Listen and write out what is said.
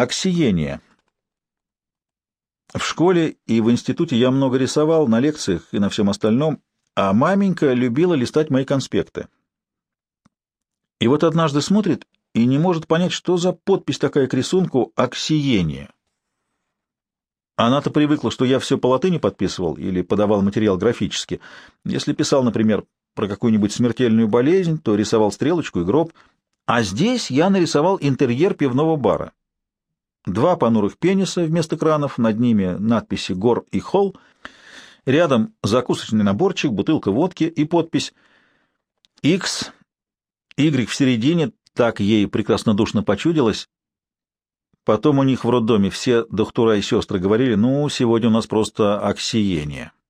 Оксиение. В школе и в институте я много рисовал, на лекциях и на всем остальном, а маменька любила листать мои конспекты. И вот однажды смотрит и не может понять, что за подпись такая к рисунку «Оксиение». Она-то привыкла, что я все по латыни подписывал или подавал материал графически. Если писал, например, про какую-нибудь смертельную болезнь, то рисовал стрелочку и гроб. А здесь я нарисовал интерьер пивного бара. Два понурых пениса вместо кранов, над ними надписи «Гор» и «Холл», рядом закусочный наборчик, бутылка водки и подпись «X», «Y» в середине, так ей прекрасно душно почудилось. Потом у них в роддоме все доктора и сестры говорили, ну, сегодня у нас просто оксиение.